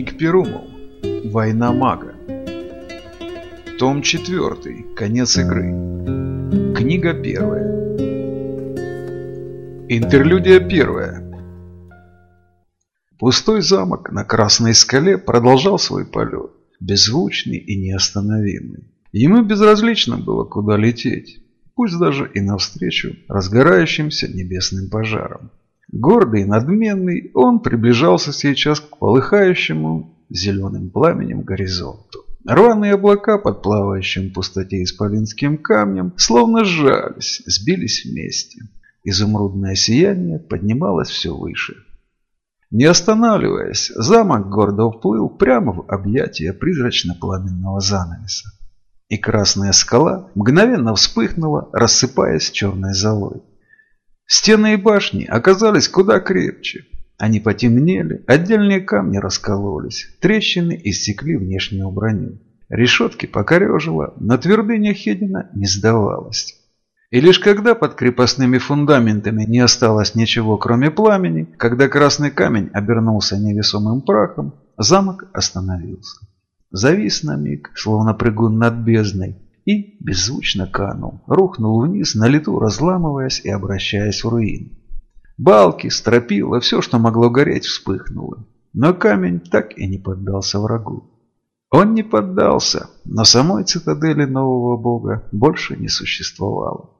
Перумов. Война мага. Том 4. Конец игры. Книга 1. Интерлюдия 1. Пустой замок на Красной скале продолжал свой полет, беззвучный и неостановимый. Ему безразлично было, куда лететь, пусть даже и навстречу разгорающимся небесным пожарам. Гордый и надменный, он приближался сейчас к полыхающему зеленым пламенем горизонту. Рваные облака под плавающим в пустоте исполинским камнем словно сжались, сбились вместе. Изумрудное сияние поднималось все выше. Не останавливаясь, замок гордо вплыл прямо в объятия призрачно-пламенного занавеса. И красная скала мгновенно вспыхнула, рассыпаясь черной золой. Стены и башни оказались куда крепче. Они потемнели, отдельные камни раскололись, трещины иссекли внешнюю броню. Решетки покорежило, но твердыня Хедина не сдавалась. И лишь когда под крепостными фундаментами не осталось ничего, кроме пламени, когда красный камень обернулся невесомым прахом, замок остановился. Завис на миг, словно прыгун над бездной, и беззвучно канул, рухнул вниз, на лету разламываясь и обращаясь в руин. Балки, стропила, все, что могло гореть, вспыхнуло. Но камень так и не поддался врагу. Он не поддался, но самой цитадели нового бога больше не существовало.